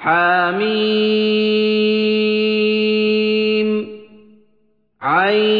حم عين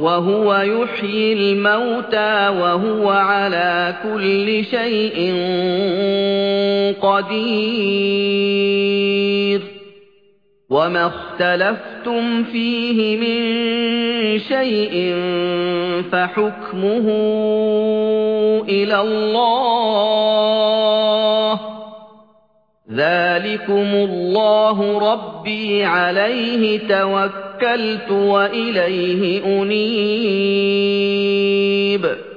وَهُوَ يُحْيِي الْمَوْتَىٰ وَهُوَ عَلَىٰ كُلِّ شَيْءٍ قَدِيرٌ. وَمَا اخْتَلَفْتُمْ فِيهِ مِن شَيْءٍ فَحُكْمُهُ إِلَى اللَّهِ ۚ. ذَٰلِكُمُ اللَّهُ رَبِّي عَلَيْهِ تَوَكَّلْتُ وَإِلَيْهِ أُنِيبُ.